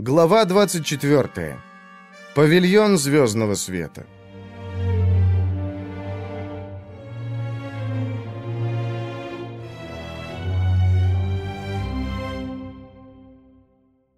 Глава 24. Павильон звездного света.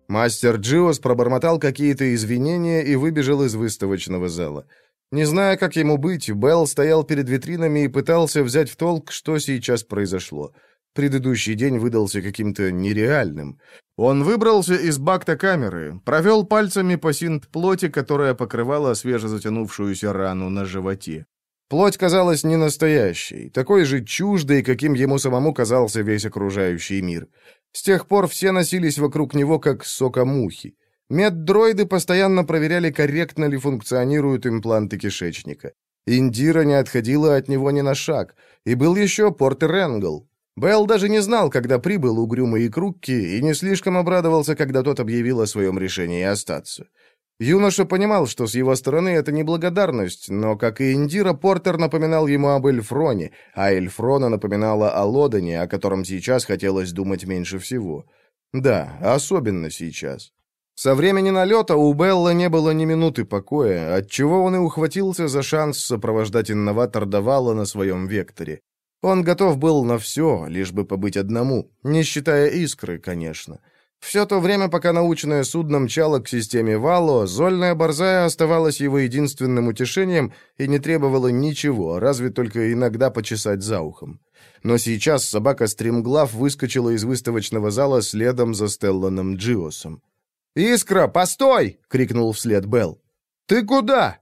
Мастер Джиос пробормотал какие-то извинения и выбежал из выставочного зала. Не зная, как ему быть, Белл стоял перед витринами и пытался взять в толк, что сейчас произошло. Предыдущий день выдался каким-то нереальным. Он выбрался из бакта камеры, провел пальцами по синт-плоти, которая покрывала свежезатянувшуюся рану на животе. Плоть казалась не настоящей, такой же чуждой, каким ему самому казался весь окружающий мир. С тех пор все носились вокруг него, как сокомухи. Меддроиды постоянно проверяли, корректно ли функционируют импланты кишечника. Индира не отходила от него ни на шаг. И был еще Портер Энгл, Белл даже не знал, когда прибыл угрюмый и Крукки, и не слишком обрадовался, когда тот объявил о своем решении остаться. Юноша понимал, что с его стороны это неблагодарность, но, как и Индира, Портер напоминал ему об Эльфроне, а Эльфрона напоминала о Лодане, о котором сейчас хотелось думать меньше всего. Да, особенно сейчас. Со времени налета у Белла не было ни минуты покоя, отчего он и ухватился за шанс сопровождать инноватор Давала на своем векторе. Он готов был на все, лишь бы побыть одному, не считая искры, конечно. Все то время, пока научное судно мчало к системе Вало, зольная борзая оставалась его единственным утешением и не требовала ничего, разве только иногда почесать за ухом. Но сейчас собака Стримглав выскочила из выставочного зала следом за Стелланом Джиосом. «Искра, постой!» — крикнул вслед Белл. «Ты куда?»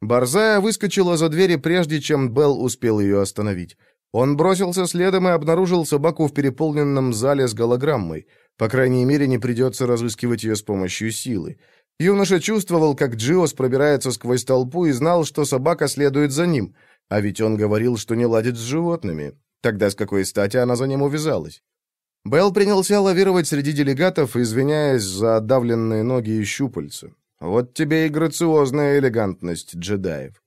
Борзая выскочила за двери, прежде чем Белл успел ее остановить. Он бросился следом и обнаружил собаку в переполненном зале с голограммой. По крайней мере, не придется разыскивать ее с помощью силы. Юноша чувствовал, как Джиос пробирается сквозь толпу и знал, что собака следует за ним. А ведь он говорил, что не ладит с животными. Тогда с какой стати она за ним увязалась? Белл принялся лавировать среди делегатов, извиняясь за отдавленные ноги и щупальца. Вот тебе и грациозная элегантность джедаев.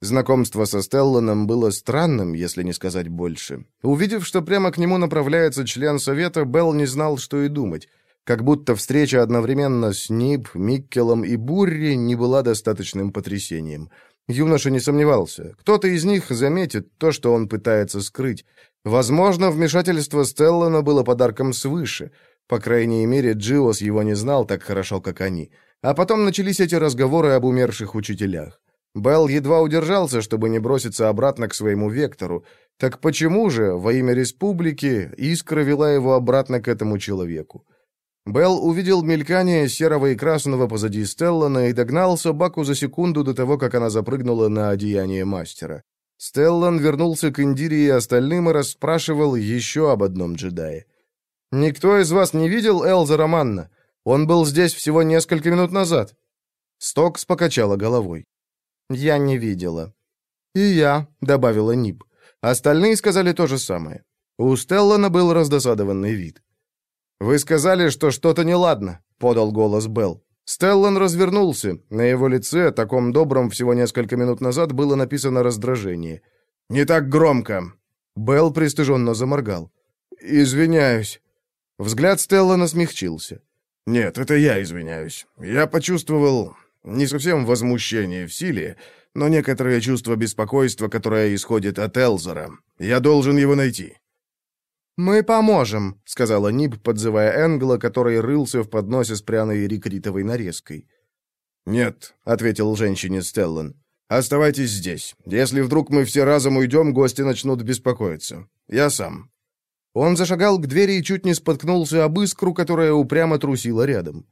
Знакомство со Стелланом было странным, если не сказать больше. Увидев, что прямо к нему направляется член совета, Белл не знал, что и думать. Как будто встреча одновременно с Нип, Миккелом и Бурри не была достаточным потрясением. Юноша не сомневался. Кто-то из них заметит то, что он пытается скрыть. Возможно, вмешательство Стеллана было подарком свыше. По крайней мере, Джиос его не знал так хорошо, как они. А потом начались эти разговоры об умерших учителях. Белл едва удержался, чтобы не броситься обратно к своему вектору. Так почему же, во имя республики, искра вела его обратно к этому человеку? Белл увидел мелькание серого и красного позади Стеллана и догнал собаку за секунду до того, как она запрыгнула на одеяние мастера. Стеллан вернулся к Индире и остальным и расспрашивал еще об одном джедае. «Никто из вас не видел Элза Романна? Он был здесь всего несколько минут назад». Стокс покачала головой. «Я не видела». «И я», — добавила Нип. Остальные сказали то же самое. У Стеллана был раздосадованный вид. «Вы сказали, что что-то неладно», — подал голос Белл. Стеллан развернулся. На его лице, таком добром всего несколько минут назад, было написано раздражение. «Не так громко!» Белл пристыженно заморгал. «Извиняюсь». Взгляд Стеллана смягчился. «Нет, это я извиняюсь. Я почувствовал... Не совсем возмущение в силе, но некоторое чувство беспокойства, которое исходит от Элзера. Я должен его найти». «Мы поможем», — сказала Ниб, подзывая Энгла, который рылся в подносе с пряной рекритовой нарезкой. «Нет», — ответил женщине Стеллан. «Оставайтесь здесь. Если вдруг мы все разом уйдем, гости начнут беспокоиться. Я сам». Он зашагал к двери и чуть не споткнулся об искру, которая упрямо трусила рядом.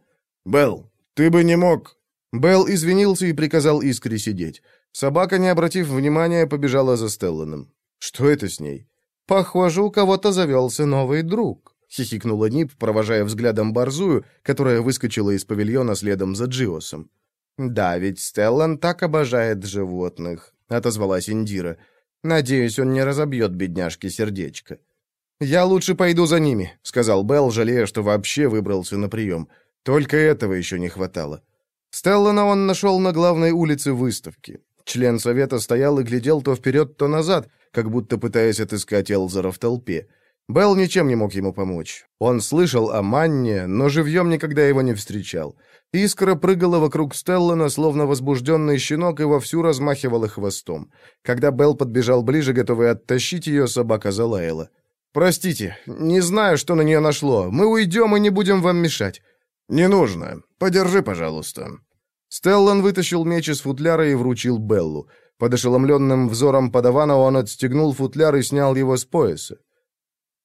«Белл, ты бы не мог...» Белл извинился и приказал Искре сидеть. Собака, не обратив внимания, побежала за Стелланом. «Что это с ней?» «Похоже, у кого-то завелся новый друг», — хихикнула Нип, провожая взглядом Борзую, которая выскочила из павильона следом за Джиосом. «Да, ведь Стеллан так обожает животных», — отозвалась Индира. «Надеюсь, он не разобьет бедняжке сердечко». «Я лучше пойду за ними», — сказал Белл, жалея, что вообще выбрался на прием. Только этого еще не хватало. Стеллана он нашел на главной улице выставки. Член совета стоял и глядел то вперед, то назад, как будто пытаясь отыскать Элзера в толпе. Белл ничем не мог ему помочь. Он слышал о Манне, но живьем никогда его не встречал. Искра прыгала вокруг Стеллана, словно возбужденный щенок, и вовсю размахивала хвостом. Когда Белл подбежал ближе, готовый оттащить ее, собака залаяла. «Простите, не знаю, что на нее нашло. Мы уйдем и не будем вам мешать». «Не нужно. Подержи, пожалуйста». Стеллан вытащил меч из футляра и вручил Беллу. Под ошеломленным взором подавана он отстегнул футляр и снял его с пояса.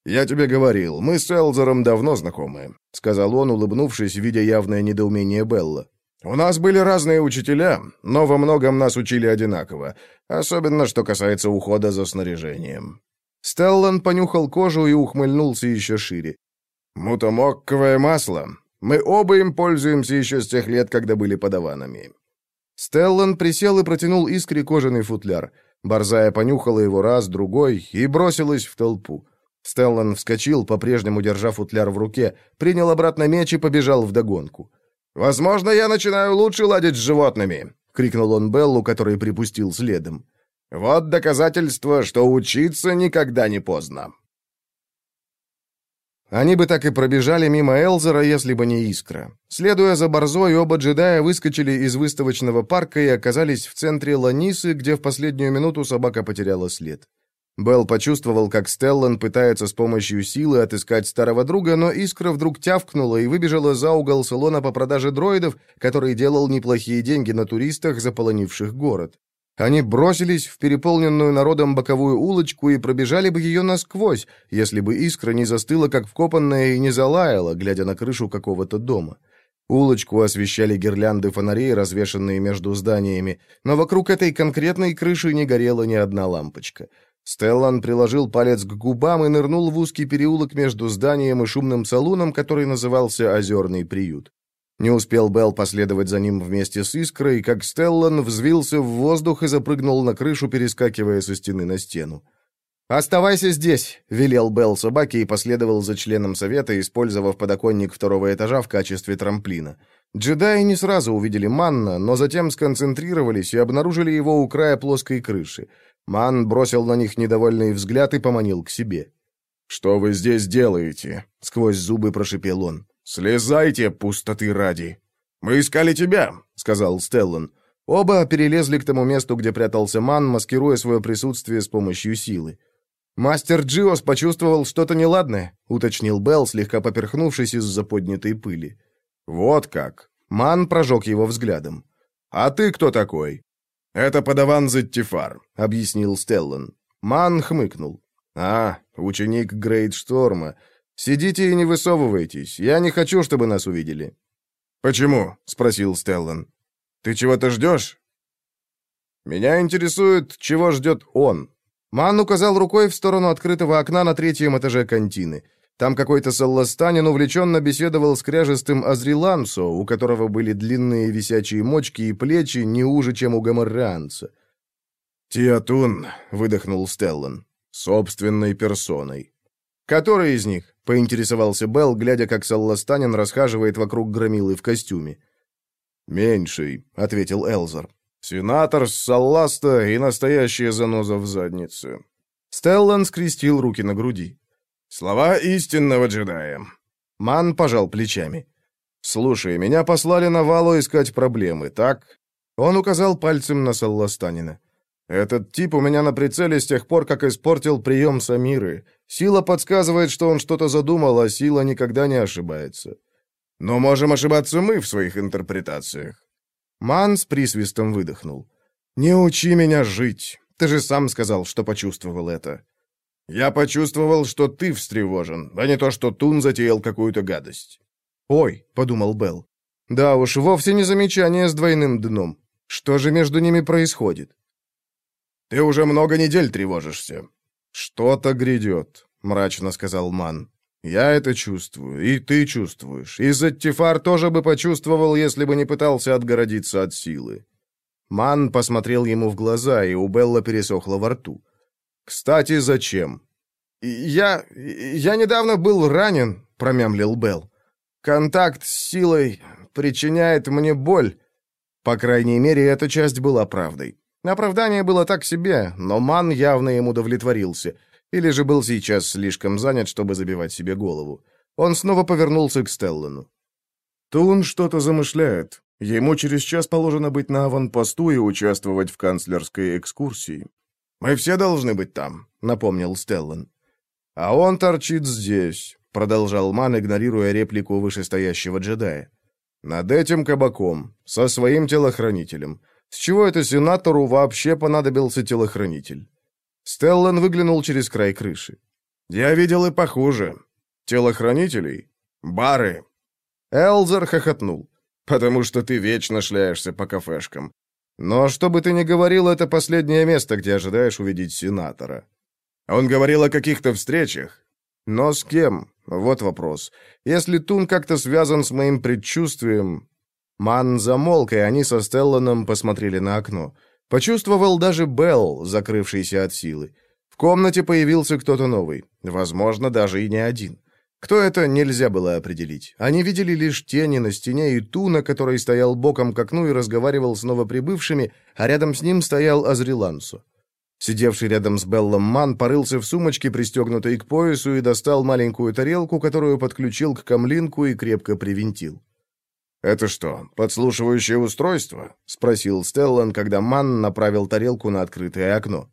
«Я тебе говорил, мы с Элзером давно знакомы», — сказал он, улыбнувшись, видя явное недоумение Белла. «У нас были разные учителя, но во многом нас учили одинаково, особенно что касается ухода за снаряжением». Стеллан понюхал кожу и ухмыльнулся еще шире. «Мутомокковое масло. Мы оба им пользуемся еще с тех лет, когда были подаванами». Стеллан присел и протянул искре кожаный футляр. Борзая понюхала его раз, другой и бросилась в толпу. Стеллан вскочил, по-прежнему держа футляр в руке, принял обратно меч и побежал вдогонку. «Возможно, я начинаю лучше ладить с животными!» — крикнул он Беллу, который припустил следом. «Вот доказательство, что учиться никогда не поздно!» Они бы так и пробежали мимо Элзера, если бы не искра. Следуя за борзой, оба джедая выскочили из выставочного парка и оказались в центре Ланисы, где в последнюю минуту собака потеряла след. Белл почувствовал, как Стеллан пытается с помощью силы отыскать старого друга, но искра вдруг тявкнула и выбежала за угол салона по продаже дроидов, который делал неплохие деньги на туристах, заполонивших город. Они бросились в переполненную народом боковую улочку и пробежали бы ее насквозь, если бы искра не застыла, как вкопанная, и не залаяла, глядя на крышу какого-то дома. Улочку освещали гирлянды фонарей, развешанные между зданиями, но вокруг этой конкретной крыши не горела ни одна лампочка. Стеллан приложил палец к губам и нырнул в узкий переулок между зданием и шумным салуном, который назывался «Озерный приют». Не успел Белл последовать за ним вместе с Искрой, как Стеллан взвился в воздух и запрыгнул на крышу, перескакивая со стены на стену. «Оставайся здесь», — велел Белл собаке и последовал за членом совета, использовав подоконник второго этажа в качестве трамплина. Джедаи не сразу увидели Манна, но затем сконцентрировались и обнаружили его у края плоской крыши. Ман бросил на них недовольный взгляд и поманил к себе. «Что вы здесь делаете?» — сквозь зубы прошипел он. «Слезайте, пустоты ради!» «Мы искали тебя», — сказал Стеллан. Оба перелезли к тому месту, где прятался Ман, маскируя свое присутствие с помощью силы. «Мастер Джиос почувствовал что-то неладное», — уточнил Белл, слегка поперхнувшись из-за поднятой пыли. «Вот как!» Ман прожег его взглядом. «А ты кто такой?» «Это подаван Зеттифар», — объяснил Стеллан. Ман хмыкнул. «А, ученик Грейдшторма. Сидите и не высовывайтесь. Я не хочу, чтобы нас увидели». «Почему?» — спросил Стеллан. «Ты чего-то ждешь?» «Меня интересует, чего ждет он». Ман указал рукой в сторону открытого окна на третьем этаже контины. Там какой-то салластанин увлеченно беседовал с кряжестым Азрилансо, у которого были длинные висячие мочки и плечи не уже, чем у гоморранца. «Тиатун», — выдохнул Стеллан, — «собственной персоной». «Который из них?» — поинтересовался Белл, глядя, как салластанин расхаживает вокруг громилы в костюме. «Меньший», — ответил Элзер. «Сенатор с Салласта и настоящая заноза в заднице». Стеллан скрестил руки на груди. «Слова истинного джедая». Ман пожал плечами. «Слушай, меня послали на Валу искать проблемы, так?» Он указал пальцем на Салластанина. «Этот тип у меня на прицеле с тех пор, как испортил прием Самиры. Сила подсказывает, что он что-то задумал, а сила никогда не ошибается. Но можем ошибаться мы в своих интерпретациях». Ман с присвистом выдохнул. «Не учи меня жить. Ты же сам сказал, что почувствовал это». Я почувствовал, что ты встревожен, а не то, что Тун затеял какую-то гадость. Ой, подумал Белл. Да уж, вовсе не замечание с двойным дном. Что же между ними происходит? Ты уже много недель тревожишься. Что-то грядет, мрачно сказал Ман. Я это чувствую, и ты чувствуешь. И Заттифар тоже бы почувствовал, если бы не пытался отгородиться от силы. Ман посмотрел ему в глаза, и у Белла пересохло во рту. «Кстати, зачем?» «Я... я недавно был ранен», — промямлил Белл. «Контакт с силой причиняет мне боль». По крайней мере, эта часть была правдой. Оправдание было так себе, но Ман явно им удовлетворился. Или же был сейчас слишком занят, чтобы забивать себе голову. Он снова повернулся к Стеллану. «Тун что-то замышляет. Ему через час положено быть на аванпосту и участвовать в канцлерской экскурсии. Мы все должны быть там», — напомнил Стеллан. «А он торчит здесь», — продолжал Ман, игнорируя реплику вышестоящего джедая. «Над этим кабаком, со своим телохранителем. С чего это сенатору вообще понадобился телохранитель?» Стеллан выглянул через край крыши. «Я видел и похуже. Телохранителей? Бары!» Элзер хохотнул. «Потому что ты вечно шляешься по кафешкам. Но что бы ты ни говорил, это последнее место, где ожидаешь увидеть сенатора. Он говорил о каких-то встречах. Но с кем? Вот вопрос. Если Тун как-то связан с моим предчувствием... Ман замолк, и они со Стелланом посмотрели на окно. Почувствовал даже Белл, закрывшийся от силы. В комнате появился кто-то новый. Возможно, даже и не один. Кто это, нельзя было определить. Они видели лишь тени на стене и Туна, который стоял боком к окну и разговаривал с новоприбывшими, а рядом с ним стоял Азрилансу. Сидевший рядом с Беллом Ман порылся в сумочке, пристегнутой к поясу, и достал маленькую тарелку, которую подключил к камлинку и крепко привинтил. «Это что, подслушивающее устройство?» — спросил Стеллан, когда Ман направил тарелку на открытое окно.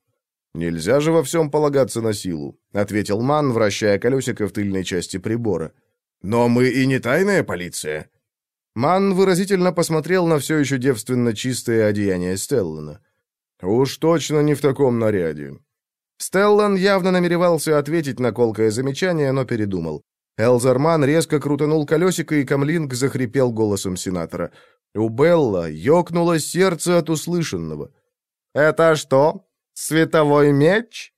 «Нельзя же во всем полагаться на силу», — ответил Ман, вращая колесико в тыльной части прибора. «Но мы и не тайная полиция». Ман выразительно посмотрел на все еще девственно чистое одеяние Стеллана. «Уж точно не в таком наряде». Стеллан явно намеревался ответить на колкое замечание, но передумал. Элзерман резко крутанул колесико, и Камлинг захрипел голосом сенатора. У Белла ёкнуло сердце от услышанного. «Это что, световой меч?»